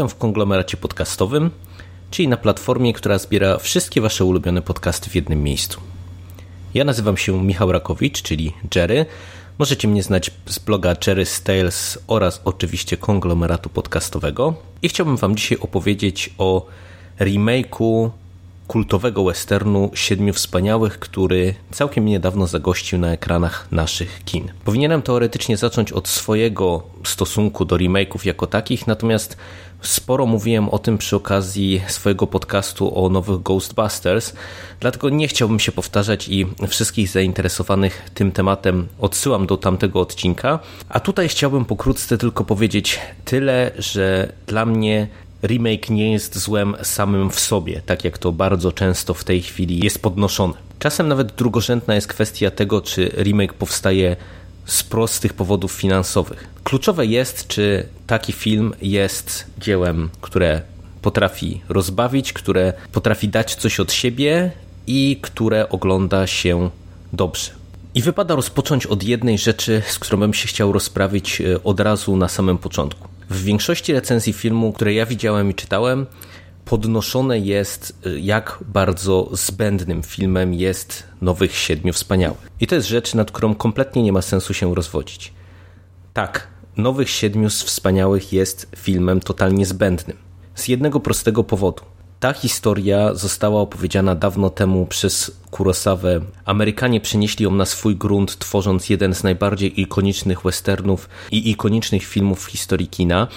Witam w konglomeracie podcastowym, czyli na platformie, która zbiera wszystkie Wasze ulubione podcasty w jednym miejscu. Ja nazywam się Michał Rakowicz, czyli Jerry. Możecie mnie znać z bloga Jerry Tales oraz oczywiście konglomeratu podcastowego. I chciałbym Wam dzisiaj opowiedzieć o remake'u kultowego westernu Siedmiu Wspaniałych, który całkiem niedawno zagościł na ekranach naszych kin. Powinienem teoretycznie zacząć od swojego stosunku do remake'ów jako takich, natomiast sporo mówiłem o tym przy okazji swojego podcastu o nowych Ghostbusters, dlatego nie chciałbym się powtarzać i wszystkich zainteresowanych tym tematem odsyłam do tamtego odcinka. A tutaj chciałbym pokrótce tylko powiedzieć tyle, że dla mnie remake nie jest złem samym w sobie, tak jak to bardzo często w tej chwili jest podnoszone. Czasem nawet drugorzędna jest kwestia tego, czy remake powstaje z prostych powodów finansowych. Kluczowe jest, czy taki film jest dziełem, które potrafi rozbawić, które potrafi dać coś od siebie i które ogląda się dobrze. I wypada rozpocząć od jednej rzeczy, z którą bym się chciał rozprawić od razu na samym początku. W większości recenzji filmu, które ja widziałem i czytałem, podnoszone jest, jak bardzo zbędnym filmem jest Nowych Siedmiu Wspaniałych. I to jest rzecz, nad którą kompletnie nie ma sensu się rozwodzić. Tak, Nowych Siedmiu Wspaniałych jest filmem totalnie zbędnym. Z jednego prostego powodu. Ta historia została opowiedziana dawno temu przez Kurosawę. Amerykanie przenieśli ją na swój grunt, tworząc jeden z najbardziej ikonicznych westernów i ikonicznych filmów w historii kina.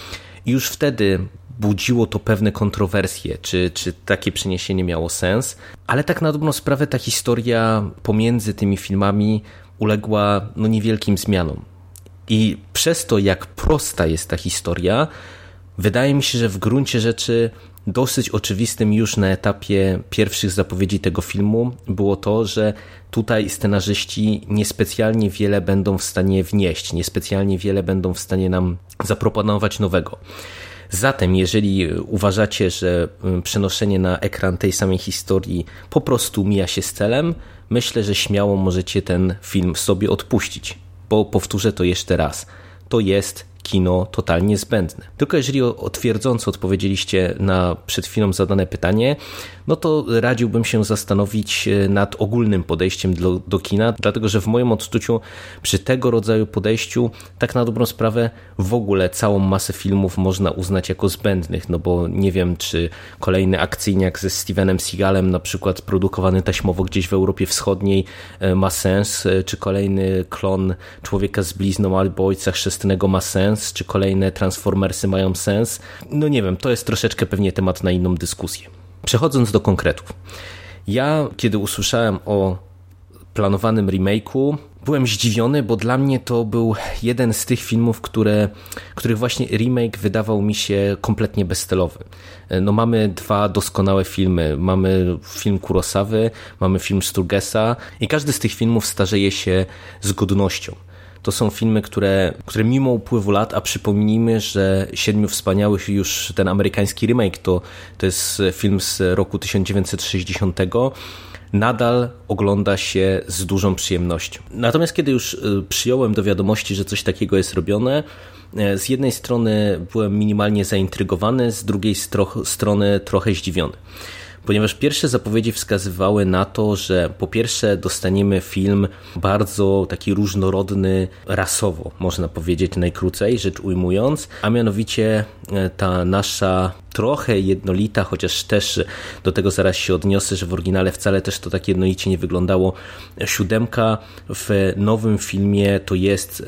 I już wtedy budziło to pewne kontrowersje, czy, czy takie przeniesienie miało sens, ale tak na dobrą sprawę ta historia pomiędzy tymi filmami uległa no, niewielkim zmianom. I przez to, jak prosta jest ta historia, wydaje mi się, że w gruncie rzeczy dosyć oczywistym już na etapie pierwszych zapowiedzi tego filmu było to, że tutaj scenarzyści niespecjalnie wiele będą w stanie wnieść, niespecjalnie wiele będą w stanie nam zaproponować nowego. Zatem, jeżeli uważacie, że przenoszenie na ekran tej samej historii po prostu mija się z celem, myślę, że śmiało możecie ten film sobie odpuścić. Bo powtórzę to jeszcze raz. To jest kino totalnie zbędne. Tylko jeżeli otwierdząco odpowiedzieliście na przed chwilą zadane pytanie, no to radziłbym się zastanowić nad ogólnym podejściem do, do kina, dlatego że w moim odczuciu przy tego rodzaju podejściu tak na dobrą sprawę w ogóle całą masę filmów można uznać jako zbędnych, no bo nie wiem czy kolejny akcyjniak ze Stevenem Seagalem na przykład produkowany taśmowo gdzieś w Europie Wschodniej ma sens, czy kolejny klon Człowieka z blizną albo Ojca Chrzestnego ma sens, czy kolejne Transformersy mają sens. No nie wiem, to jest troszeczkę pewnie temat na inną dyskusję. Przechodząc do konkretów. Ja, kiedy usłyszałem o planowanym remake'u, byłem zdziwiony, bo dla mnie to był jeden z tych filmów, które, których właśnie remake wydawał mi się kompletnie bezcelowy. No mamy dwa doskonałe filmy. Mamy film Kurosawy, mamy film Sturgesa i każdy z tych filmów starzeje się z godnością. To są filmy, które, które mimo upływu lat, a przypomnijmy, że Siedmiu Wspaniałych, już ten amerykański remake, to, to jest film z roku 1960, nadal ogląda się z dużą przyjemnością. Natomiast kiedy już przyjąłem do wiadomości, że coś takiego jest robione, z jednej strony byłem minimalnie zaintrygowany, z drugiej strony trochę zdziwiony. Ponieważ pierwsze zapowiedzi wskazywały na to, że po pierwsze dostaniemy film bardzo taki różnorodny rasowo, można powiedzieć najkrócej rzecz ujmując, a mianowicie e, ta nasza trochę jednolita, chociaż też do tego zaraz się odniosę, że w oryginale wcale też to tak jednolicie nie wyglądało. Siódemka w nowym filmie to jest y,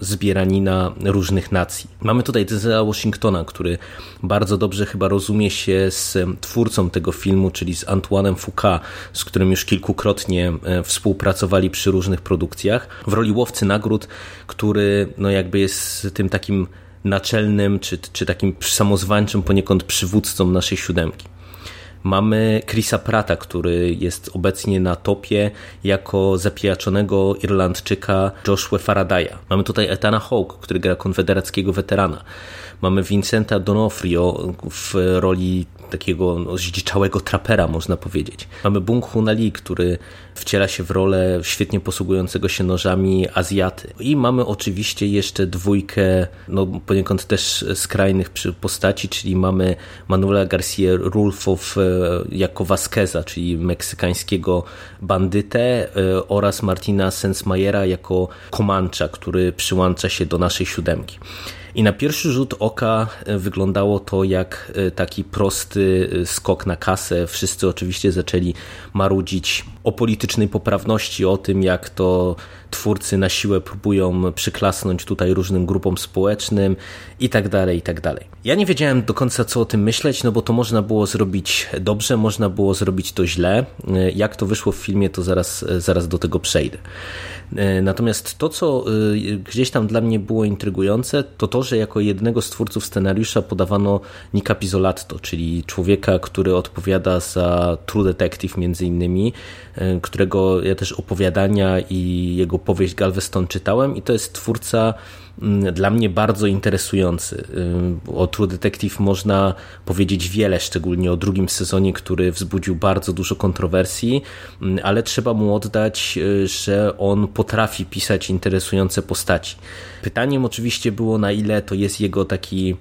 zbieranina różnych nacji. Mamy tutaj Denzela Washingtona, który bardzo dobrze chyba rozumie się z twórcą tego filmu, czyli z Antoine'em Foucault, z którym już kilkukrotnie y, współpracowali przy różnych produkcjach, w roli łowcy nagród, który no jakby jest tym takim naczelnym, czy, czy takim samozwańczym poniekąd przywódcą naszej siódemki. Mamy Chrisa Prata, który jest obecnie na topie jako zapijaczonego Irlandczyka Joshua Faradaya. Mamy tutaj Etana Hawke, który gra konfederackiego weterana. Mamy Vincenta Donofrio w roli takiego no, zdziczałego trapera, można powiedzieć. Mamy Bung Hun Ali, który wciela się w rolę świetnie posługującego się nożami Azjaty. I mamy oczywiście jeszcze dwójkę, no poniekąd też skrajnych postaci, czyli mamy Manuela Garcia Rulfow e, jako Vasqueza, czyli meksykańskiego bandytę e, oraz Martina Sensmayera jako Comancha, który przyłącza się do naszej siódemki. I na pierwszy rzut oka e, wyglądało to jak e, taki prosty e, skok na kasę. Wszyscy oczywiście zaczęli marudzić o politycznej poprawności, o tym jak to twórcy na siłę próbują przyklasnąć tutaj różnym grupom społecznym i tak dalej, i tak dalej. Ja nie wiedziałem do końca co o tym myśleć, no bo to można było zrobić dobrze, można było zrobić to źle. Jak to wyszło w filmie, to zaraz, zaraz do tego przejdę. E, natomiast to, co e, gdzieś tam dla mnie było intrygujące, to to, że jako jednego z twórców scenariusza podawano Nika Pizzolatto, czyli człowieka, który odpowiada za True Detective między innymi, e, którego ja też opowiadania i jego powieść Galveston czytałem i to jest twórca Mm, dla mnie bardzo interesujący. Y, o True Detective można powiedzieć wiele, szczególnie o drugim sezonie, który wzbudził bardzo dużo kontrowersji, mm, ale trzeba mu oddać, y, że on potrafi pisać interesujące postaci. Pytaniem oczywiście było, na ile to jest jego taki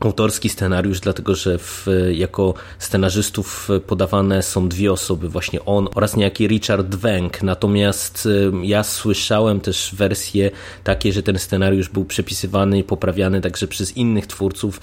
autorski scenariusz, dlatego że w, jako scenarzystów podawane są dwie osoby, właśnie on oraz niejaki Richard Węg. Natomiast y, ja słyszałem też wersje takie, że ten scenariusz był przepisywany i poprawiany także przez innych twórców,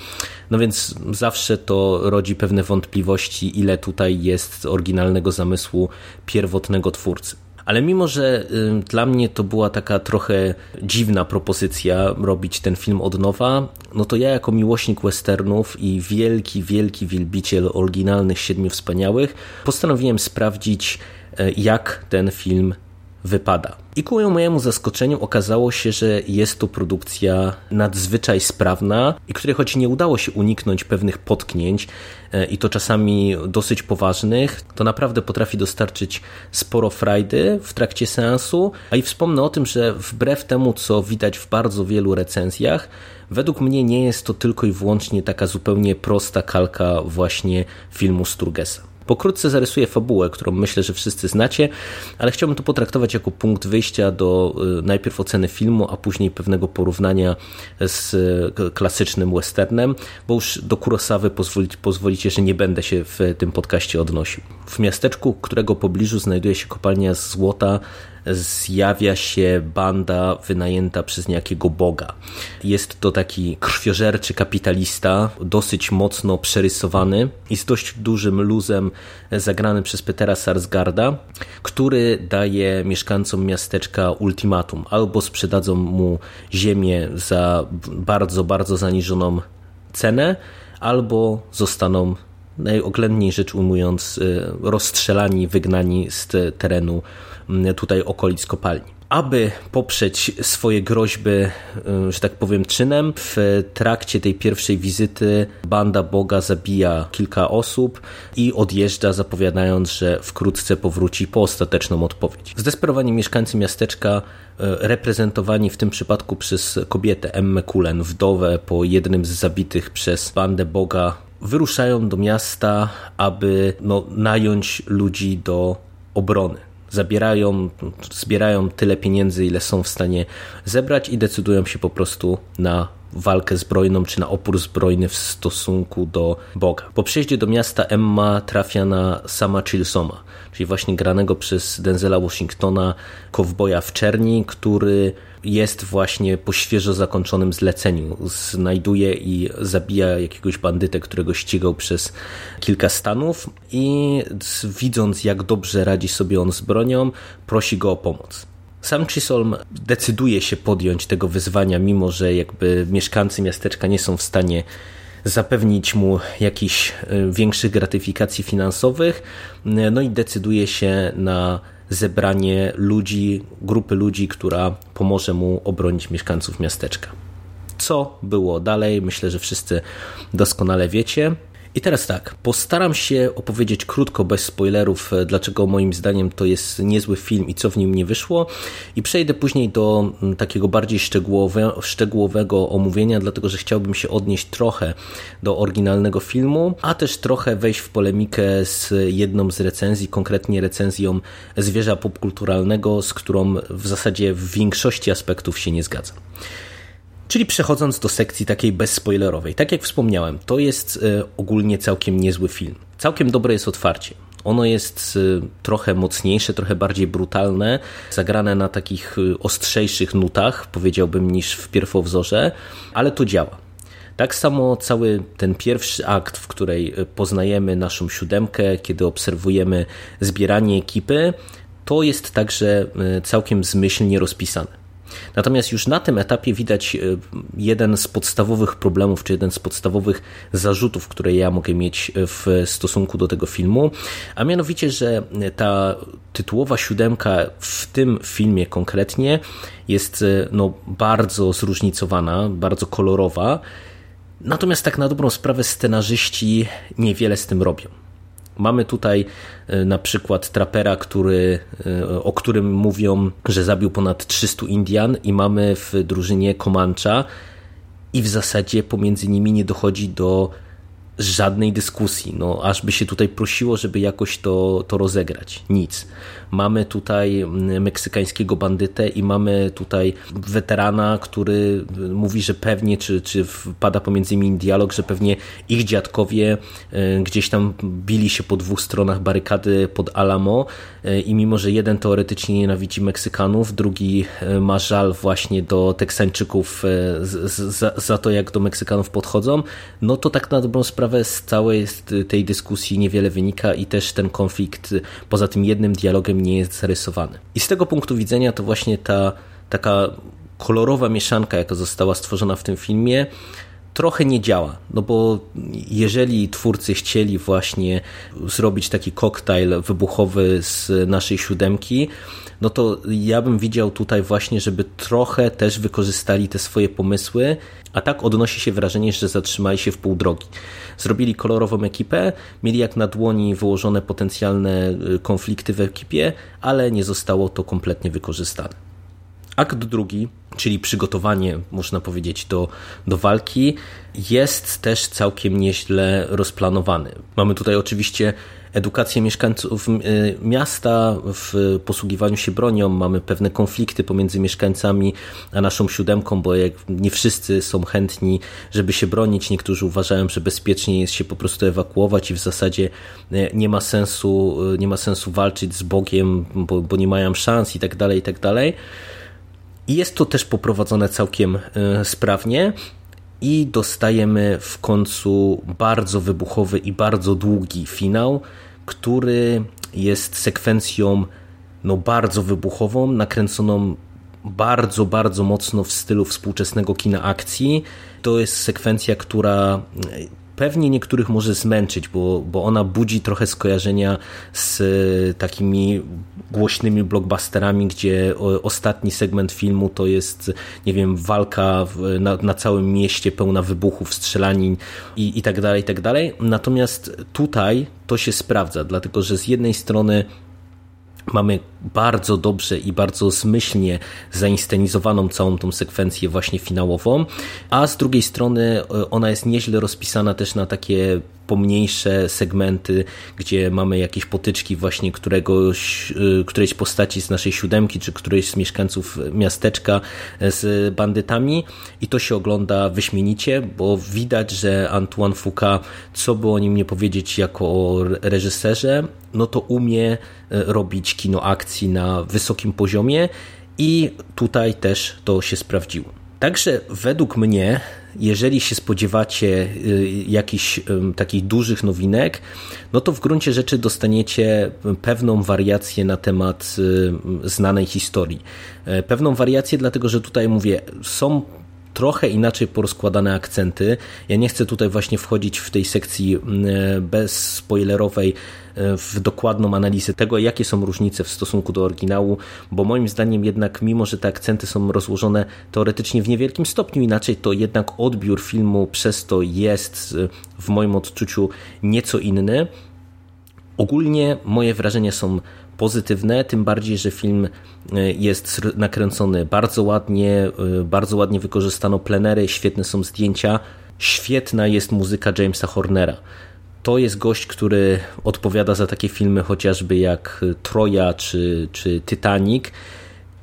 no więc zawsze to rodzi pewne wątpliwości, ile tutaj jest oryginalnego zamysłu pierwotnego twórcy. Ale mimo, że dla mnie to była taka trochę dziwna propozycja robić ten film od nowa, no to ja jako miłośnik westernów i wielki, wielki wielbiciel oryginalnych Siedmiu Wspaniałych postanowiłem sprawdzić, y, jak ten film wypada. I ku mojemu zaskoczeniu okazało się, że jest to produkcja nadzwyczaj sprawna i której choć nie udało się uniknąć pewnych potknięć e, i to czasami dosyć poważnych, to naprawdę potrafi dostarczyć sporo frajdy w trakcie seansu, a i wspomnę o tym, że wbrew temu, co widać w bardzo wielu recenzjach, według mnie nie jest to tylko i wyłącznie taka zupełnie prosta kalka właśnie filmu Sturgesa. Pokrótce zarysuję fabułę, którą myślę, że wszyscy znacie, ale chciałbym to potraktować jako punkt wyjścia do y, najpierw oceny filmu, a później pewnego porównania z klasycznym westernem, bo już do Kurosawy pozwolicie, że nie będę się w tym podcaście odnosił. W miasteczku, którego pobliżu znajduje się kopalnia złota, zjawia się banda wynajęta przez niejakiego boga. Jest to taki krwiożerczy kapitalista, dosyć mocno przerysowany i z dość dużym luzem zagrany przez Petera Sarsgarda, który daje mieszkańcom miasteczka ultimatum. Albo sprzedadzą mu ziemię za bardzo, bardzo zaniżoną cenę, albo zostaną najoględniej rzecz ujmując, rozstrzelani, wygnani z terenu tutaj okolic kopalni. Aby poprzeć swoje groźby, y, że tak powiem, czynem, w trakcie tej pierwszej wizyty banda Boga zabija kilka osób i odjeżdża, zapowiadając, że wkrótce powróci po ostateczną odpowiedź. Zdesperowani mieszkańcy miasteczka, y, reprezentowani w tym przypadku przez kobietę Emmę Kulen, wdowę po jednym z zabitych przez bandę Boga, wyruszają do miasta, aby no, nająć ludzi do obrony zabierają, zbierają tyle pieniędzy, ile są w stanie zebrać i decydują się po prostu na walkę zbrojną czy na opór zbrojny w stosunku do Boga. Po przyjeździe do miasta Emma trafia na sama Chilsoma, czyli właśnie granego przez Denzela Washingtona kowboja w czerni, który jest właśnie po świeżo zakończonym zleceniu. Znajduje i zabija jakiegoś bandytę, którego ścigał przez kilka stanów i widząc jak dobrze radzi sobie on z bronią, prosi go o pomoc. Sam Chisholm decyduje się podjąć tego wyzwania, mimo że jakby mieszkańcy miasteczka nie są w stanie zapewnić mu jakichś e, większych gratyfikacji finansowych, no i decyduje się na zebranie ludzi, grupy ludzi, która pomoże mu obronić mieszkańców miasteczka. Co było dalej, myślę, że wszyscy doskonale wiecie. I teraz tak, postaram się opowiedzieć krótko, bez spoilerów, e, dlaczego moim zdaniem to jest niezły film i co w nim nie wyszło. I przejdę później do mm, takiego bardziej szczegółowe, szczegółowego omówienia, dlatego że chciałbym się odnieść trochę do oryginalnego filmu, a też trochę wejść w polemikę z jedną z recenzji, konkretnie recenzją zwierza popkulturalnego, z którą w zasadzie w większości aspektów się nie zgadzam. Czyli przechodząc do sekcji takiej bezspoilerowej. Tak jak wspomniałem, to jest e, ogólnie całkiem niezły film. Całkiem dobre jest otwarcie. Ono jest e, trochę mocniejsze, trochę bardziej brutalne, zagrane na takich e, ostrzejszych nutach, powiedziałbym, niż w pierwowzorze, ale to działa. Tak samo cały ten pierwszy akt, w której poznajemy naszą siódemkę, kiedy obserwujemy zbieranie ekipy, to jest także całkiem zmyślnie rozpisane. Natomiast już na tym etapie widać e, jeden z podstawowych problemów, czy jeden z podstawowych zarzutów, które ja mogę mieć e, w stosunku do tego filmu, a mianowicie, że ta tytułowa siódemka w tym filmie konkretnie jest e, no, bardzo zróżnicowana, bardzo kolorowa. Natomiast tak na dobrą sprawę scenarzyści niewiele z tym robią. Mamy tutaj e, na przykład trapera, który, e, o którym mówią, że zabił ponad 300 Indian i mamy w drużynie Comancha i w zasadzie pomiędzy nimi nie dochodzi do żadnej dyskusji. No, aż by się tutaj prosiło, żeby jakoś to, to rozegrać. Nic. Mamy tutaj mm, meksykańskiego bandytę i mamy tutaj weterana, który mówi, że pewnie, czy, czy wpada pomiędzy nimi dialog, że pewnie ich dziadkowie e, gdzieś tam bili się po dwóch stronach barykady pod Alamo e, i mimo, że jeden teoretycznie nienawidzi Meksykanów, drugi ma żal właśnie do Teksańczyków za, za to, jak do Meksykanów podchodzą, no to tak na dobrą sprawę z całej tej dyskusji niewiele wynika i też ten konflikt poza tym jednym dialogem nie jest zarysowany. I z tego punktu widzenia to właśnie ta taka kolorowa mieszanka, jaka została stworzona w tym filmie, trochę nie działa. No bo jeżeli twórcy chcieli właśnie zrobić taki koktajl wybuchowy z naszej siódemki, no to ja bym widział tutaj właśnie, żeby trochę też wykorzystali te swoje pomysły, a tak odnosi się wrażenie, że zatrzymali się w pół drogi. Zrobili kolorową ekipę, mieli jak na dłoni wyłożone potencjalne y, konflikty w ekipie, ale nie zostało to kompletnie wykorzystane. Akt drugi, czyli przygotowanie, można powiedzieć, do, do walki, jest też całkiem nieźle rozplanowany. Mamy tutaj oczywiście edukację mieszkańców y, miasta w posługiwaniu się bronią, mamy pewne konflikty pomiędzy mieszkańcami a naszą siódemką, bo jak nie wszyscy są chętni, żeby się bronić, niektórzy uważają, że bezpiecznie jest się po prostu ewakuować i w zasadzie y, nie ma sensu, y, nie ma sensu walczyć z Bogiem, bo, bo nie mają szans i tak dalej, i tak dalej. I jest to też poprowadzone całkiem sprawnie i dostajemy w końcu bardzo wybuchowy i bardzo długi finał, który jest sekwencją no, bardzo wybuchową, nakręconą bardzo, bardzo mocno w stylu współczesnego kina akcji. To jest sekwencja, która pewnie niektórych może zmęczyć, bo, bo ona budzi trochę skojarzenia z e, takimi głośnymi blockbusterami, gdzie ostatni segment filmu to jest, nie wiem, walka na, na całym mieście pełna wybuchów, strzelanin i, i tak dalej, i tak dalej. Natomiast tutaj to się sprawdza, dlatego że z jednej strony Mamy bardzo dobrze i bardzo zmyślnie zainscenizowaną całą tą sekwencję właśnie finałową, a z drugiej strony e, ona jest nieźle rozpisana też na takie pomniejsze segmenty, gdzie mamy jakieś potyczki właśnie któregoś, y, którejś postaci z naszej siódemki, czy którejś z mieszkańców miasteczka z bandytami i to się ogląda wyśmienicie, bo widać, że Antoine Foucault, co by o nim nie powiedzieć jako o reżyserze, no to umie robić kino akcji na wysokim poziomie i tutaj też to się sprawdziło. Także według mnie, jeżeli się spodziewacie y, jakichś takich dużych nowinek, no to w gruncie rzeczy dostaniecie pewną wariację na temat y, znanej historii. E, pewną wariację, dlatego że tutaj mówię, są trochę inaczej porozkładane akcenty. Ja nie chcę tutaj właśnie wchodzić w tej sekcji bezspoilerowej e, w dokładną analizę tego, jakie są różnice w stosunku do oryginału, bo moim zdaniem jednak, mimo że te akcenty są rozłożone teoretycznie w niewielkim stopniu inaczej, to jednak odbiór filmu przez to jest e, w moim odczuciu nieco inny. Ogólnie moje wrażenia są pozytywne, tym bardziej, że film e, jest nakręcony bardzo ładnie, e, bardzo ładnie wykorzystano plenery, świetne są zdjęcia, świetna jest muzyka Jamesa Hornera. To jest gość, który odpowiada za takie filmy chociażby jak Troja czy, czy Titanic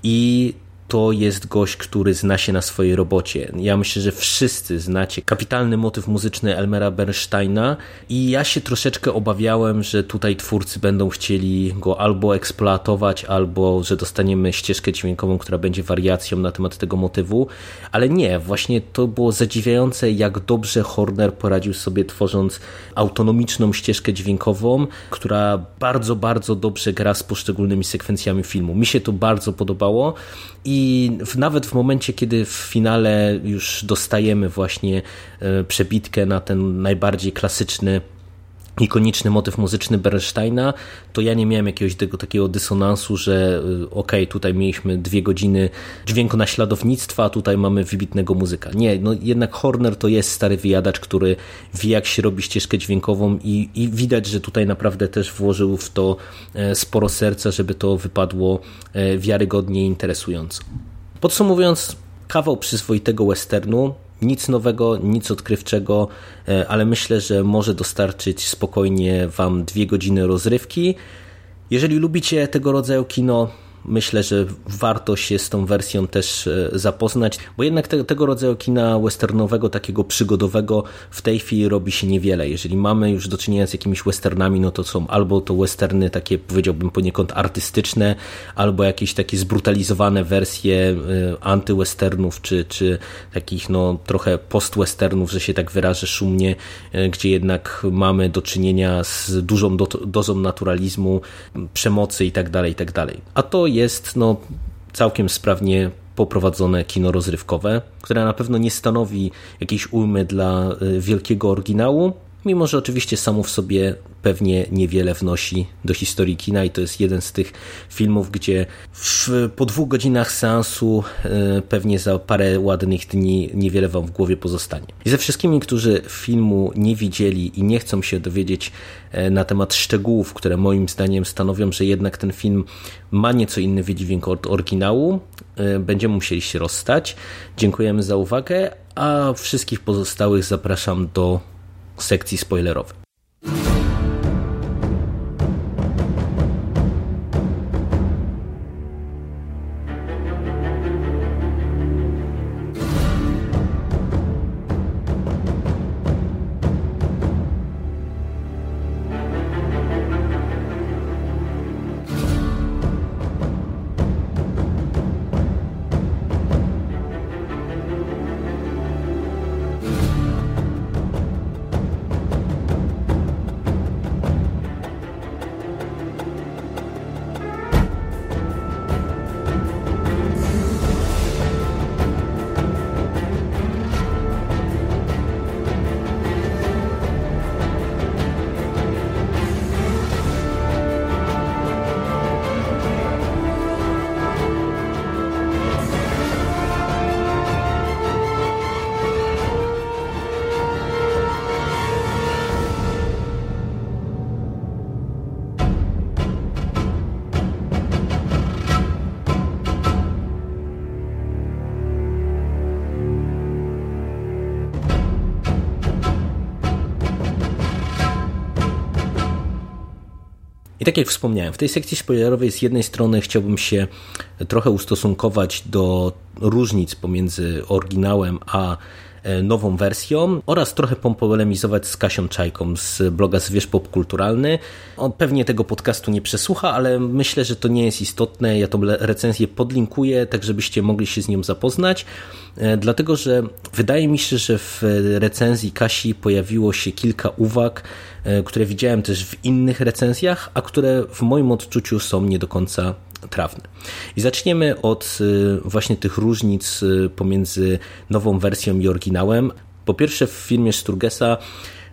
i to jest gość, który zna się na swojej robocie. Ja myślę, że wszyscy znacie kapitalny motyw muzyczny Elmera Bernsteina i ja się troszeczkę obawiałem, że tutaj twórcy będą chcieli go albo eksploatować, albo że dostaniemy ścieżkę dźwiękową, która będzie wariacją na temat tego motywu, ale nie, właśnie to było zadziwiające, jak dobrze Horner poradził sobie tworząc autonomiczną ścieżkę dźwiękową, która bardzo, bardzo dobrze gra z poszczególnymi sekwencjami filmu. Mi się to bardzo podobało i w, nawet w momencie, kiedy w finale już dostajemy właśnie e, przebitkę na ten najbardziej klasyczny ikoniczny motyw muzyczny Bernsteina, to ja nie miałem jakiegoś tego takiego dysonansu, że y, okej, okay, tutaj mieliśmy dwie godziny dźwięku naśladownictwa, a tutaj mamy wybitnego muzyka. Nie, no jednak Horner to jest stary wyjadacz, który wie jak się robi ścieżkę dźwiękową i, i widać, że tutaj naprawdę też włożył w to e, sporo serca, żeby to wypadło e, wiarygodnie i interesująco. Podsumowując, kawał przyzwoitego westernu, nic nowego, nic odkrywczego, e, ale myślę, że może dostarczyć spokojnie Wam dwie godziny rozrywki. Jeżeli lubicie tego rodzaju kino, myślę, że warto się z tą wersją też e, zapoznać, bo jednak te, tego rodzaju kina westernowego, takiego przygodowego w tej chwili robi się niewiele. Jeżeli mamy już do czynienia z jakimiś westernami, no to są albo to westerny takie powiedziałbym poniekąd artystyczne, albo jakieś takie zbrutalizowane wersje e, antywesternów, czy, czy takich no trochę postwesternów, że się tak wyrażę szumnie, e, gdzie jednak mamy do czynienia z dużą do, dozą naturalizmu, przemocy itd., tak itd. Tak A to jest no, całkiem sprawnie poprowadzone kino rozrywkowe, które na pewno nie stanowi jakiejś ujmy dla y, wielkiego oryginału, mimo że oczywiście samo w sobie pewnie niewiele wnosi do historii kina i to jest jeden z tych filmów, gdzie w, po dwóch godzinach seansu e, pewnie za parę ładnych dni niewiele wam w głowie pozostanie. I ze wszystkimi, którzy filmu nie widzieli i nie chcą się dowiedzieć e, na temat szczegółów, które moim zdaniem stanowią, że jednak ten film ma nieco inny wydźwięk od oryginału, e, będziemy musieli się rozstać. Dziękujemy za uwagę, a wszystkich pozostałych zapraszam do sekcji spoilerowej. Tak jak wspomniałem, w tej sekcji spoilerowej z jednej strony chciałbym się trochę ustosunkować do różnic pomiędzy oryginałem a nową wersją oraz trochę popolemizować z Kasią Czajką z bloga Zwierz Popkulturalny. On pewnie tego podcastu nie przesłucha, ale myślę, że to nie jest istotne. Ja tą recenzję podlinkuję, tak żebyście mogli się z nią zapoznać, e, dlatego że wydaje mi się, że w recenzji Kasi pojawiło się kilka uwag, e, które widziałem też w innych recenzjach, a które w moim odczuciu są nie do końca I zaczniemy od y, właśnie tych różnic y, pomiędzy nową wersją i oryginałem. Po pierwsze w filmie Sturgesa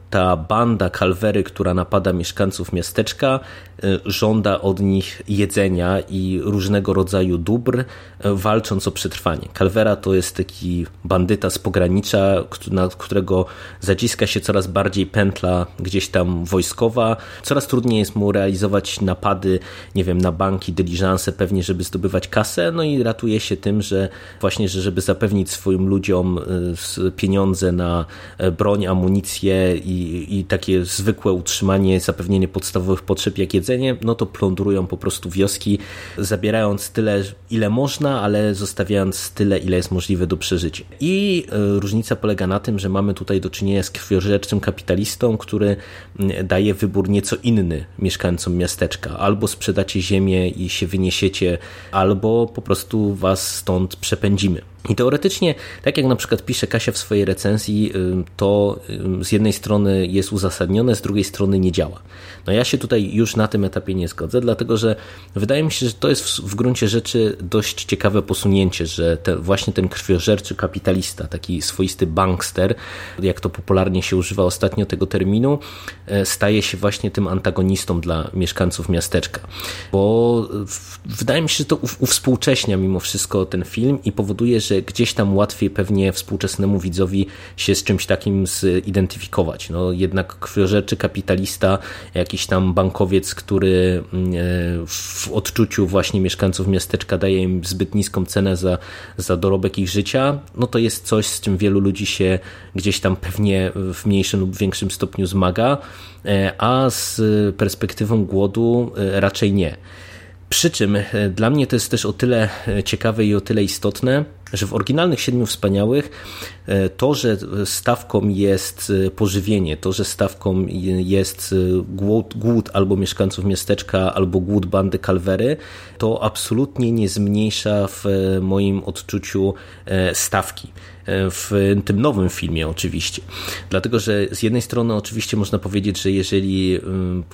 ta banda Kalwery, która napada mieszkańców miasteczka, y, żąda od nich jedzenia i różnego rodzaju dóbr, y, walcząc o przetrwanie. Kalwera to jest taki bandyta z pogranicza, na którego zaciska się coraz bardziej pętla gdzieś tam wojskowa. Coraz trudniej jest mu realizować napady, nie wiem, na banki, dyliżanse, pewnie, żeby zdobywać kasę, no i ratuje się tym, że właśnie, że żeby zapewnić swoim ludziom y, pieniądze na broń, amunicję i i, takie zwykłe utrzymanie, zapewnienie podstawowych potrzeb jak jedzenie, no to plądrują po prostu wioski, zabierając tyle, ile można, ale zostawiając tyle, ile jest możliwe do przeżycia. I e, różnica polega na tym, że mamy tutaj do czynienia z krwiożerczym kapitalistą, który daje wybór nieco inny mieszkańcom miasteczka. Albo sprzedacie ziemię i się wyniesiecie, albo po prostu was stąd przepędzimy. I teoretycznie, tak jak na przykład pisze Kasia w swojej recenzji, to z jednej strony jest uzasadnione, z drugiej strony nie działa. No ja się tutaj już na tym etapie nie zgodzę, dlatego że wydaje mi się, że to jest w, w gruncie rzeczy dość ciekawe posunięcie, że te, właśnie ten krwiożerczy kapitalista, taki swoisty bankster, jak to popularnie się używa ostatnio tego terminu, e, staje się właśnie tym antagonistą dla mieszkańców miasteczka. Bo w, wydaje mi się, że to uwspółcześnia mimo wszystko ten film i powoduje, że gdzieś tam łatwiej pewnie współczesnemu widzowi się z czymś takim zidentyfikować. No jednak krwiożerczy kapitalista, jakiś tam bankowiec, który mm, e, w odczuciu właśnie mieszkańców miasteczka daje im zbyt niską cenę za, za dorobek ich życia, no to jest coś, z czym wielu ludzi się gdzieś tam pewnie w mniejszym lub większym stopniu zmaga, e, a z perspektywą głodu e, raczej nie. Przy czym dla mnie to jest też o tyle ciekawe i o tyle istotne, że w oryginalnych Siedmiu Wspaniałych e, to, że stawką jest e, pożywienie, to, że stawką jest e, głód, głód albo mieszkańców miasteczka, albo głód bandy Kalwery, to absolutnie nie zmniejsza w moim odczuciu stawki w tym nowym filmie oczywiście. Dlatego, że z jednej strony oczywiście można powiedzieć, że jeżeli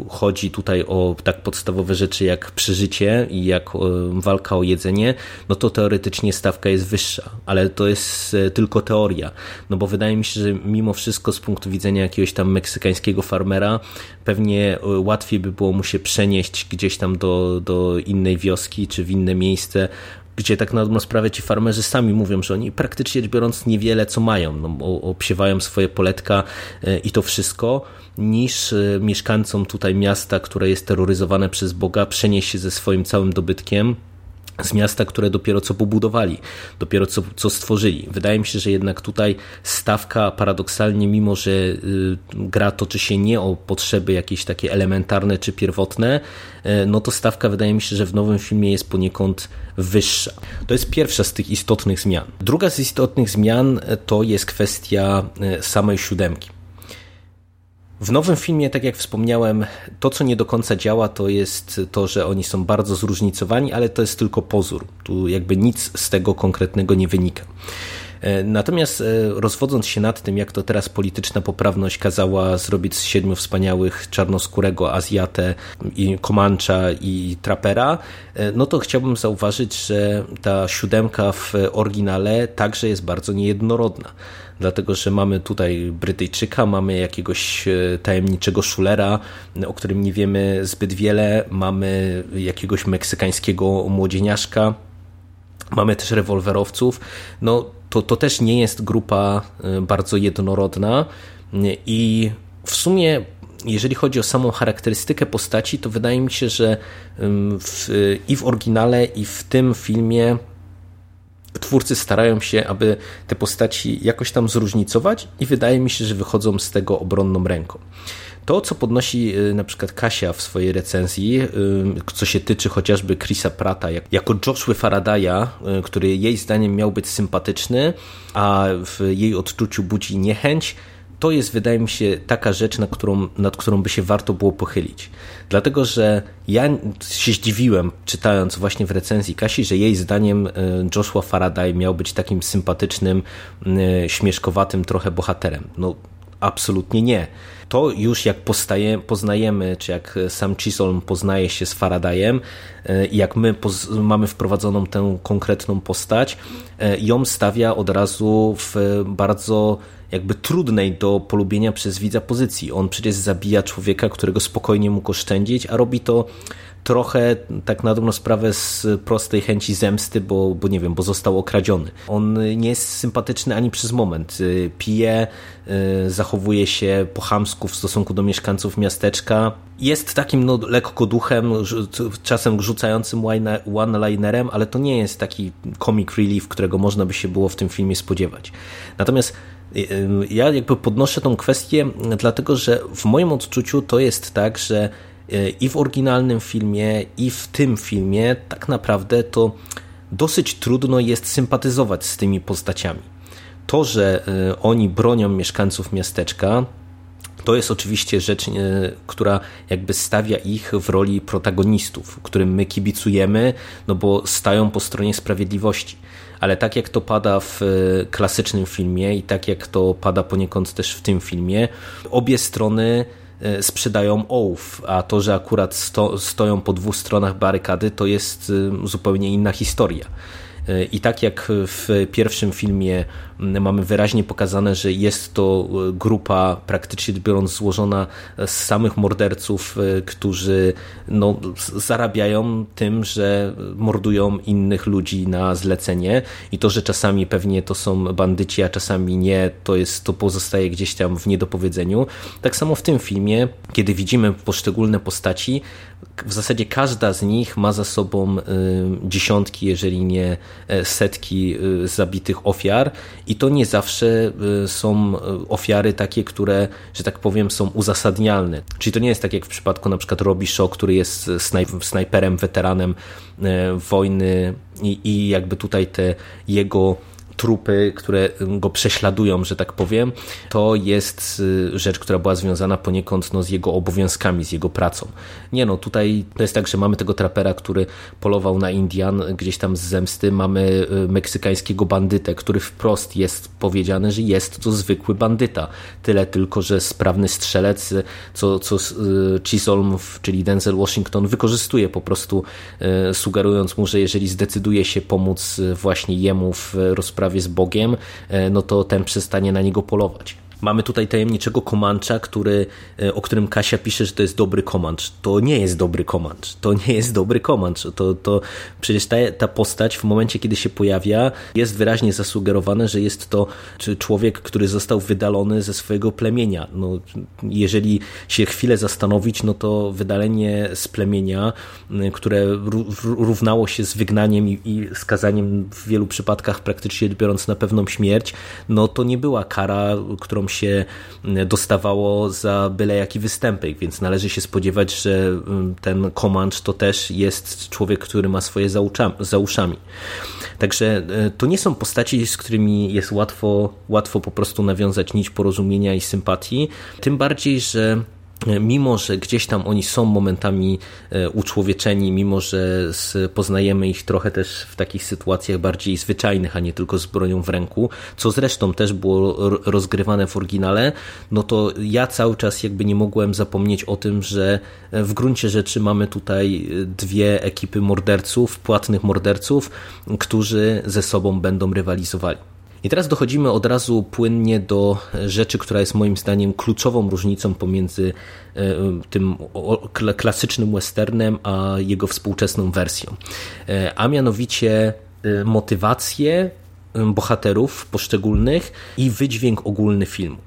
chodzi tutaj o tak podstawowe rzeczy jak przeżycie i jak walka o jedzenie, no to teoretycznie stawka jest wyższa, ale to jest e, tylko teoria, no bo wydaje mi się, że mimo wszystko z punktu widzenia jakiegoś tam meksykańskiego farmera pewnie e, łatwiej by było mu się przenieść gdzieś tam do, do innej wioski czy w inne miejsce, gdzie tak na dobrą sprawę ci farmerzy sami mówią, że oni praktycznie biorąc niewiele co mają, no, obsiewają swoje poletka e, i to wszystko, niż e, mieszkańcom tutaj miasta, które jest terroryzowane przez Boga, przenieść się ze swoim całym dobytkiem z miasta, które dopiero co pobudowali, dopiero co, co stworzyli. Wydaje mi się, że jednak tutaj stawka paradoksalnie, mimo że y, gra toczy się nie o potrzeby jakieś takie elementarne czy pierwotne, y, no to stawka wydaje mi się, że w nowym filmie jest poniekąd wyższa. To jest pierwsza z tych istotnych zmian. Druga z istotnych zmian y, to jest kwestia samej siódemki. W nowym filmie, tak jak wspomniałem, to co nie do końca działa, to jest to, że oni są bardzo zróżnicowani, ale to jest tylko pozór. Tu jakby nic z tego konkretnego nie wynika. E, natomiast e, rozwodząc się nad tym, jak to teraz polityczna poprawność kazała zrobić z siedmiu wspaniałych czarnoskórego Azjatę, i Comancha i Trapera, e, no to chciałbym zauważyć, że ta siódemka w oryginale także jest bardzo niejednorodna dlatego że mamy tutaj Brytyjczyka, mamy jakiegoś tajemniczego szulera, o którym nie wiemy zbyt wiele, mamy jakiegoś meksykańskiego młodzieniaszka, mamy też rewolwerowców. No to, to też nie jest grupa e, bardzo jednorodna i w sumie jeżeli chodzi o samą charakterystykę postaci, to wydaje mi się, że w, i w oryginale, i w tym filmie twórcy starają się, aby te postaci jakoś tam zróżnicować i wydaje mi się, że wychodzą z tego obronną ręką. To, co podnosi na przykład Kasia w swojej recenzji, co się tyczy chociażby Chrisa Prata, jako Joshua Faradaya, który jej zdaniem miał być sympatyczny, a w jej odczuciu budzi niechęć, to jest, wydaje mi się, taka rzecz, nad którą, nad którą by się warto było pochylić. Dlatego, że ja się zdziwiłem, czytając właśnie w recenzji Kasi, że jej zdaniem Joshua Faraday miał być takim sympatycznym, śmieszkowatym trochę bohaterem. No, absolutnie nie. To już jak postaje, poznajemy, czy jak sam Chisholm poznaje się z Faradayem e, i jak my mamy wprowadzoną tę konkretną postać, ją stawia od razu w bardzo jakby trudnej do polubienia przez widza pozycji. On przecież zabija człowieka, którego spokojnie mógł oszczędzić, a robi to trochę tak na dobrą sprawę z prostej chęci zemsty, bo, bo nie wiem, bo został okradziony. On nie jest sympatyczny ani przez moment. Y, pije, y, zachowuje się po chamsku w stosunku do mieszkańców miasteczka. Jest takim no, lekko duchem, czasem rzucającym one-linerem, ale to nie jest taki comic relief, którego można by się było w tym filmie spodziewać. Natomiast ja jakby podnoszę tą kwestię, dlatego że w moim odczuciu to jest tak, że i w oryginalnym filmie, i w tym filmie tak naprawdę to dosyć trudno jest sympatyzować z tymi postaciami. To, że e, oni bronią mieszkańców miasteczka, to jest oczywiście rzecz, e, która jakby stawia ich w roli protagonistów, którym my kibicujemy, no bo stają po stronie sprawiedliwości ale tak jak to pada w e, klasycznym filmie i tak jak to pada poniekąd też w tym filmie, obie strony e, sprzedają ołów, a to, że akurat sto, stoją po dwóch stronach barykady, to jest e, zupełnie inna historia. I tak jak w pierwszym filmie mamy wyraźnie pokazane, że jest to grupa praktycznie biorąc złożona z samych morderców, którzy no, zarabiają tym, że mordują innych ludzi na zlecenie i to, że czasami pewnie to są bandyci, a czasami nie, to jest to pozostaje gdzieś tam w niedopowiedzeniu. Tak samo w tym filmie, kiedy widzimy poszczególne postaci, w zasadzie każda z nich ma za sobą y, dziesiątki, jeżeli nie e, setki y, zabitych ofiar i to nie zawsze y, są ofiary takie, które, że tak powiem, są uzasadnialne. Czyli to nie jest tak jak w przypadku na przykład Robbie Shaw, który jest snajperem, weteranem wojny i, i jakby tutaj te jego trupy, które go prześladują, że tak powiem, to jest y, rzecz, która była związana poniekąd no, z jego obowiązkami, z jego pracą. Nie no, tutaj to jest tak, że mamy tego trapera, który polował na Indian gdzieś tam z zemsty, mamy y, meksykańskiego bandytę, który wprost jest powiedziane, że jest to zwykły bandyta. Tyle tylko, że sprawny strzelec, co, co y, Chisholm, czyli Denzel Washington wykorzystuje po prostu, sugerując mu, że jeżeli zdecyduje się pomóc właśnie jemu w rozprawie rozprawie z Bogiem, e, no to ten przestanie na niego polować. Mamy tutaj tajemniczego Komancza, który, e, o którym Kasia pisze, że to jest dobry Komancz. To nie jest dobry Komancz. To nie jest dobry Komancz. To, to przecież ta, ta postać w momencie, kiedy się pojawia, jest wyraźnie zasugerowane, że jest to człowiek, który został wydalony ze swojego plemienia. No, jeżeli się chwilę zastanowić, no to wydalenie z plemienia, które równało się z wygnaniem i, i skazaniem w wielu przypadkach praktycznie biorąc na pewną śmierć, no to nie była kara, którą się dostawało za byle jaki występek, więc należy się spodziewać, że mm, ten Comanche to też jest człowiek, który ma swoje za uszami. Także e, to nie są postaci, z którymi jest łatwo, łatwo po prostu nawiązać nić porozumienia i sympatii, tym bardziej, że mimo że gdzieś tam oni są momentami e, uczłowieczeni, mimo że poznajemy ich trochę też w takich sytuacjach bardziej zwyczajnych, a nie tylko z bronią w ręku, co zresztą też było rozgrywane w oryginale, no to ja cały czas jakby nie mogłem zapomnieć o tym, że w gruncie rzeczy mamy tutaj dwie ekipy morderców, płatnych morderców, którzy ze sobą będą rywalizowali. I teraz dochodzimy od razu płynnie do rzeczy, która jest moim zdaniem kluczową różnicą pomiędzy e, tym klasycznym westernem a jego współczesną wersją. E, a mianowicie e, motywacje bohaterów poszczególnych i wydźwięk ogólny filmu.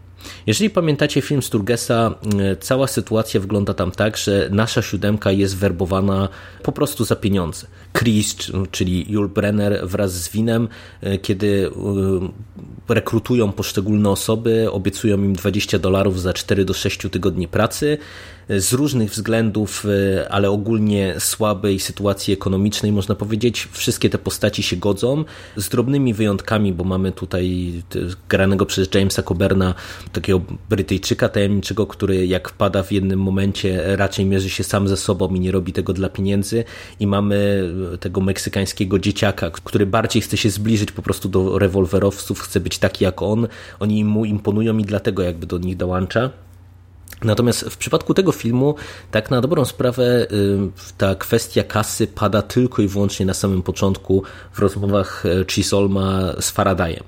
Jeżeli pamiętacie film Sturgesa, cała sytuacja wygląda tam tak, że nasza siódemka jest werbowana po prostu za pieniądze. Chris, czyli Jul Brenner wraz z Winem, e, kiedy rekrutują poszczególne osoby, obiecują im 20 dolarów za 4 do 6 tygodni pracy z różnych względów, e, ale ogólnie słabej sytuacji ekonomicznej, można powiedzieć, wszystkie te postaci się godzą, z drobnymi wyjątkami, bo mamy tutaj granego przez Jamesa Coberna, takiego Brytyjczyka tajemniczego, który jak wpada w jednym momencie, raczej mierzy się sam ze sobą i nie robi tego dla pieniędzy. I mamy tego meksykańskiego dzieciaka, który bardziej chce się zbliżyć po prostu do rewolwerowców, chce być taki jak on, oni mu imponują i dlatego jakby do nich dołącza. Natomiast w przypadku tego filmu, tak na dobrą sprawę, y, ta kwestia kasy pada tylko i wyłącznie na samym początku w rozmowach y, Chisolma z Faradayem.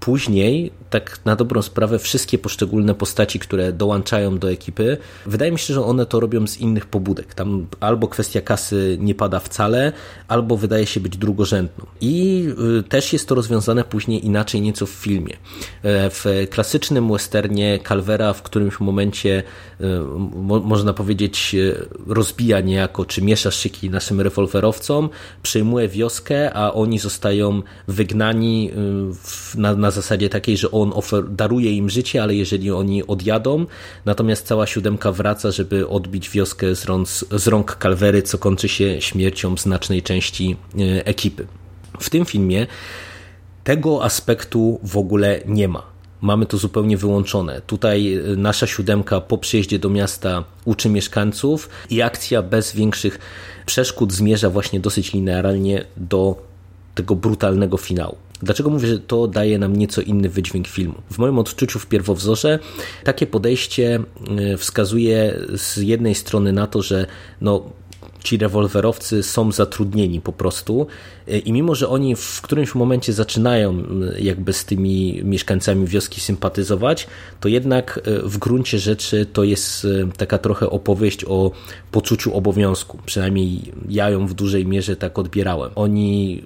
Później, tak na dobrą sprawę, wszystkie poszczególne postaci, które dołączają do ekipy, wydaje mi się, że one to robią z innych pobudek. Tam albo kwestia kasy nie pada wcale, albo wydaje się być drugorzędną. I y, też jest to rozwiązane później inaczej nieco w filmie. E, w klasycznym westernie Calvera w którymś momencie, y, można powiedzieć, y, rozbija niejako, czy miesza szyki naszym rewolwerowcom, przejmuje wioskę, a oni zostają wygnani na, na na zasadzie takiej, że on ofer, daruje im życie, ale jeżeli oni odjadą, natomiast cała siódemka wraca, żeby odbić wioskę z rąk, z rąk Kalwery, co kończy się śmiercią znacznej części e, ekipy. W tym filmie tego aspektu w ogóle nie ma. Mamy to zupełnie wyłączone. Tutaj e, nasza siódemka po przyjeździe do miasta uczy mieszkańców i akcja bez większych przeszkód zmierza właśnie dosyć linearnie do tego brutalnego finału. Dlaczego mówię, że to daje nam nieco inny wydźwięk filmu? W moim odczuciu w pierwowzorze takie podejście e, wskazuje z jednej strony na to, że no, ci rewolwerowcy są zatrudnieni po prostu e, i mimo, że oni w którymś momencie zaczynają jakby z tymi mieszkańcami wioski sympatyzować, to jednak e, w gruncie rzeczy to jest taka trochę opowieść o poczuciu obowiązku. Przynajmniej ja ją w dużej mierze tak odbierałem. Oni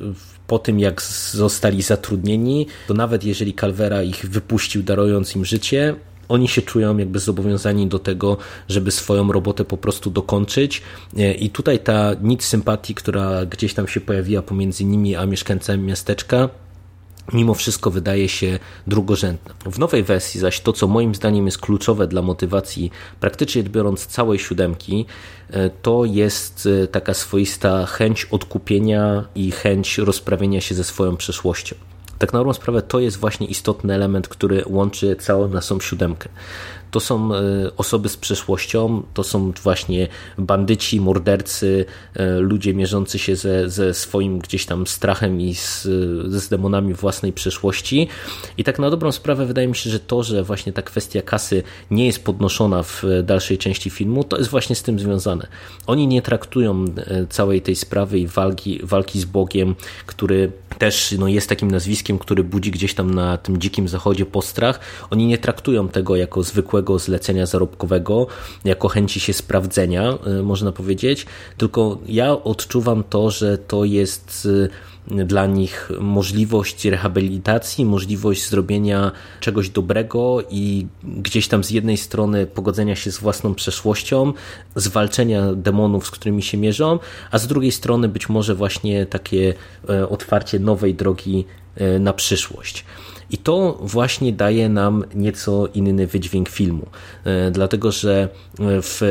po tym, jak zostali zatrudnieni, to nawet jeżeli Calvera ich wypuścił, darując im życie, oni się czują jakby zobowiązani do tego, żeby swoją robotę po prostu dokończyć. I tutaj ta nic sympatii, która gdzieś tam się pojawiła pomiędzy nimi a mieszkańcami miasteczka, mimo wszystko wydaje się drugorzędne. W nowej wersji zaś to, co moim zdaniem jest kluczowe dla motywacji, praktycznie biorąc całej siódemki, e, to jest e, taka swoista chęć odkupienia i chęć rozprawienia się ze swoją przeszłością. Tak na dobrą sprawę to jest właśnie istotny element, który łączy całą naszą siódemkę to są e, osoby z przeszłością, to są właśnie bandyci, mordercy, e, ludzie mierzący się ze, ze swoim gdzieś tam strachem i z, z demonami własnej przeszłości. I tak na dobrą sprawę wydaje mi się, że to, że właśnie ta kwestia kasy nie jest podnoszona w dalszej części filmu, to jest właśnie z tym związane. Oni nie traktują e, całej tej sprawy i walki, walki z Bogiem, który też no, jest takim nazwiskiem, który budzi gdzieś tam na tym dzikim zachodzie postrach. Oni nie traktują tego jako zwykłego zlecenia zarobkowego, jako chęci się sprawdzenia, y, można powiedzieć, tylko ja odczuwam to, że to jest y, dla nich możliwość rehabilitacji, możliwość zrobienia czegoś dobrego i gdzieś tam z jednej strony pogodzenia się z własną przeszłością, zwalczenia demonów, z którymi się mierzą, a z drugiej strony być może właśnie takie e, otwarcie nowej drogi e, na przyszłość. I to właśnie daje nam nieco inny wydźwięk filmu. E, dlatego, że w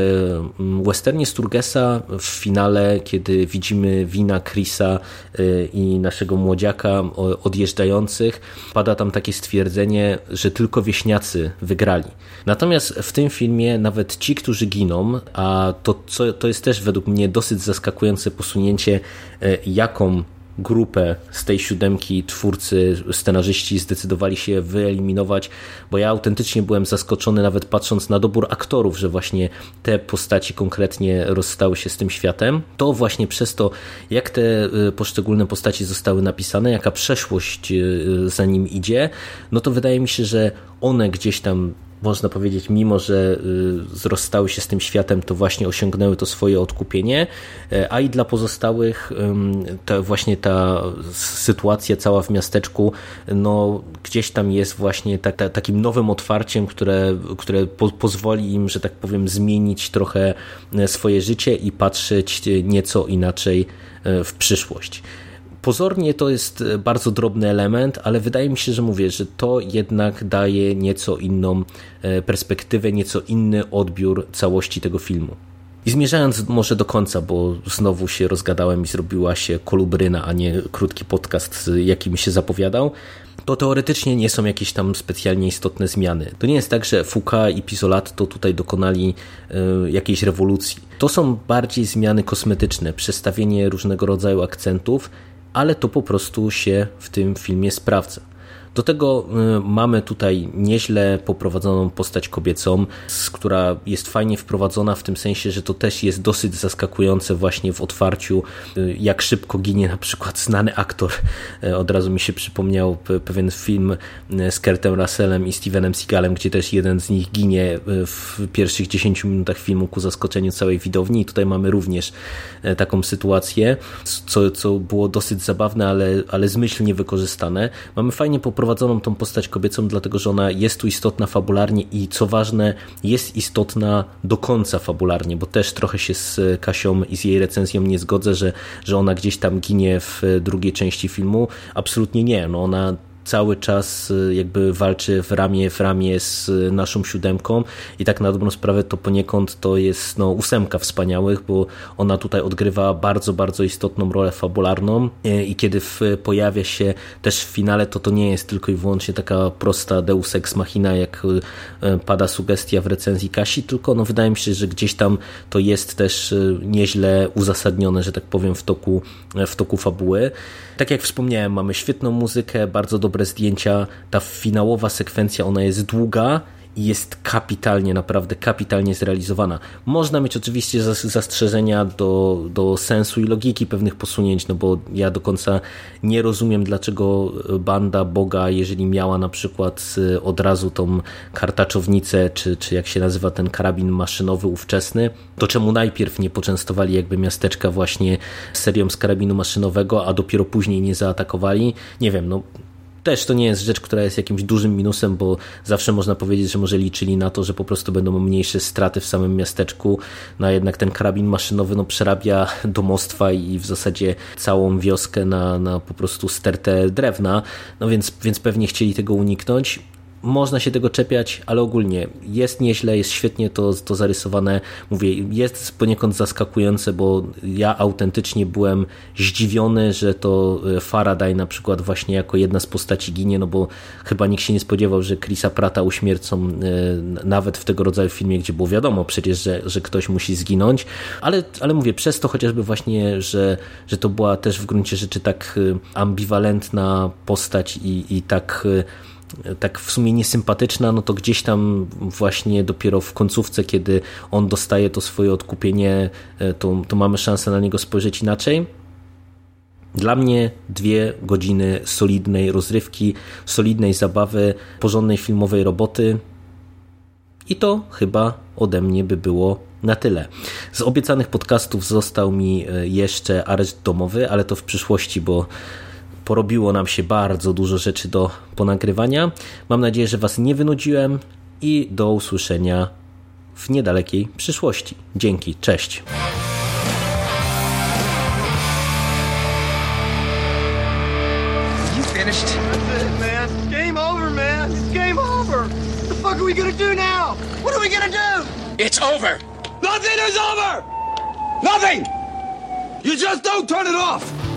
mm, westernie Sturgesa w finale, kiedy widzimy wina Chrisa e, i naszego młodziaka odjeżdżających, pada tam takie stwierdzenie, że tylko wieśniacy wygrali. Natomiast w tym filmie nawet ci, którzy giną, a to, co, to jest też według mnie dosyć zaskakujące posunięcie, e, jaką grupę z tej siódemki twórcy, scenarzyści zdecydowali się wyeliminować, bo ja autentycznie byłem zaskoczony nawet patrząc na dobór aktorów, że właśnie te postaci konkretnie rozstały się z tym światem. To właśnie przez to, jak te y, poszczególne postaci zostały napisane, jaka przeszłość y, za nim idzie, no to wydaje mi się, że one gdzieś tam można powiedzieć, mimo że y, rozstały się z tym światem, to właśnie osiągnęły to swoje odkupienie, e, a i dla pozostałych to właśnie ta sytuacja cała w miasteczku, no gdzieś tam jest właśnie ta, ta, takim nowym otwarciem, które, które po, pozwoli im, że tak powiem, zmienić trochę e, swoje życie i patrzeć nieco inaczej e, w przyszłość. Pozornie to jest bardzo drobny element, ale wydaje mi się, że mówię, że to jednak daje nieco inną perspektywę, nieco inny odbiór całości tego filmu. I zmierzając może do końca, bo znowu się rozgadałem i zrobiła się kolubryna, a nie krótki podcast, jakim się zapowiadał, to teoretycznie nie są jakieś tam specjalnie istotne zmiany. To nie jest tak, że Foucault i Pisolatto tutaj dokonali y, jakiejś rewolucji. To są bardziej zmiany kosmetyczne, przestawienie różnego rodzaju akcentów, ale to po prostu się w tym filmie sprawdza. Do tego y, mamy tutaj nieźle poprowadzoną postać kobiecą, która jest fajnie wprowadzona w tym sensie, że to też jest dosyć zaskakujące właśnie w otwarciu, y, jak szybko ginie na przykład znany aktor. Y, od razu mi się przypomniał pewien film z Kurtem Russellem i Stevenem Seagalem, gdzie też jeden z nich ginie w pierwszych 10 minutach filmu ku zaskoczeniu całej widowni i tutaj mamy również taką sytuację, co, co było dosyć zabawne, ale, ale zmyślnie wykorzystane. Mamy fajnie poprowadzoną wprowadzoną tą postać kobiecą, dlatego że ona jest tu istotna fabularnie i co ważne, jest istotna do końca fabularnie, bo też trochę się z Kasią i z jej recenzją nie zgodzę, że, że ona gdzieś tam ginie w drugiej części filmu. Absolutnie nie. No ona cały czas y, jakby walczy w ramię w ramię z naszą siódemką i tak na dobrą sprawę to poniekąd to jest no, ósemka wspaniałych, bo ona tutaj odgrywa bardzo, bardzo istotną rolę fabularną y, i kiedy pojawia się też w finale, to to nie jest tylko i wyłącznie taka prosta deus ex machina, jak y, pada sugestia w recenzji Kasi, tylko no, wydaje mi się, że gdzieś tam to jest też nieźle uzasadnione, że tak powiem, w toku, w toku fabuły. Tak jak wspomniałem, mamy świetną muzykę, bardzo dobre zdjęcia. Ta finałowa sekwencja, ona jest długa i jest kapitalnie, naprawdę kapitalnie zrealizowana. Można mieć oczywiście zastrzeżenia do, do sensu i logiki pewnych posunięć, no bo ja do końca nie rozumiem, dlaczego banda Boga, jeżeli miała na przykład y, od razu tą kartaczownicę, czy, czy jak się nazywa ten karabin maszynowy ówczesny, to czemu najpierw nie poczęstowali jakby miasteczka właśnie serią z karabinu maszynowego, a dopiero później nie zaatakowali? Nie wiem, no też to nie jest rzecz, która jest jakimś dużym minusem, bo zawsze można powiedzieć, że może liczyli na to, że po prostu będą mniejsze straty w samym miasteczku, no a jednak ten karabin maszynowy no, przerabia domostwa i w zasadzie całą wioskę na, na po prostu stertę drewna, no więc, więc pewnie chcieli tego uniknąć można się tego czepiać, ale ogólnie jest nieźle, jest świetnie to, to zarysowane. Mówię, jest poniekąd zaskakujące, bo ja autentycznie byłem zdziwiony, że to e, Faraday na przykład właśnie jako jedna z postaci ginie, no bo chyba nikt się nie spodziewał, że Chrisa Prata uśmiercą e, nawet w tego rodzaju filmie, gdzie było wiadomo przecież, że, że ktoś musi zginąć, ale, ale mówię, przez to chociażby właśnie, że, że to była też w gruncie rzeczy tak e, ambiwalentna postać i, i tak tak w sumie niesympatyczna, no to gdzieś tam właśnie dopiero w końcówce, kiedy on dostaje to swoje odkupienie, e, to, to mamy szansę na niego spojrzeć inaczej. Dla mnie dwie godziny solidnej rozrywki, solidnej zabawy, porządnej filmowej roboty i to chyba ode mnie by było na tyle. Z obiecanych podcastów został mi e, jeszcze areszt domowy, ale to w przyszłości, bo porobiło nam się bardzo dużo rzeczy do ponagrywania. Mam nadzieję, że Was nie wynudziłem i do usłyszenia w niedalekiej przyszłości. Dzięki, cześć. Nothing! You just don't turn it off!